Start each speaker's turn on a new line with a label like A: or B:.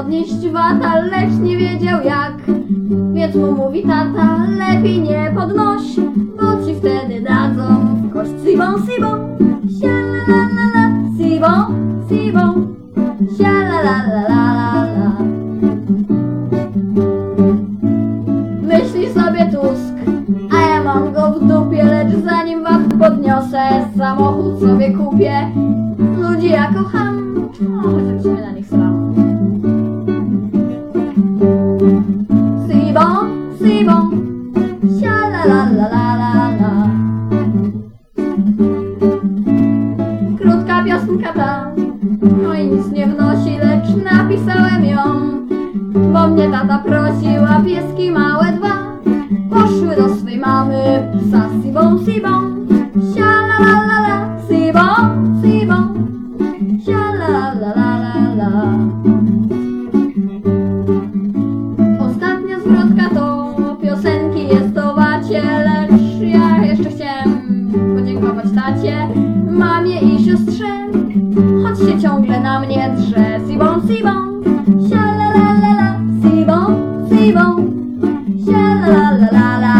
A: podnieść wata, lecz nie wiedział jak. Więc mu mówi tata, lepiej nie podnoś, bo ci wtedy dadzą w kość sibą, sibą, sialalalala, sibą, sibą, sialalalala. Myśli sobie Tusk, a ja mam go w dupie, lecz zanim was podniosę, samochód sobie kupię. Ludzi ja kocham, sobie na nich sram. Sibą, sibą, sialalalalala. Krótka piosenka ta, no i nic nie wnosi, lecz napisałem ją. Bo mnie tata prosił, a pieski małe dwa Poszły do swej mamy psa sibą, sibą la la la la Ostatnia zwrotka to piosenki jest to wacie, lecz ja jeszcze chciałem podziękować tacie, mamie i siostrze, choć się ciągle na mnie drze. Sibon, sibon, sia la la la la, sibon, sibon, sia la la la la.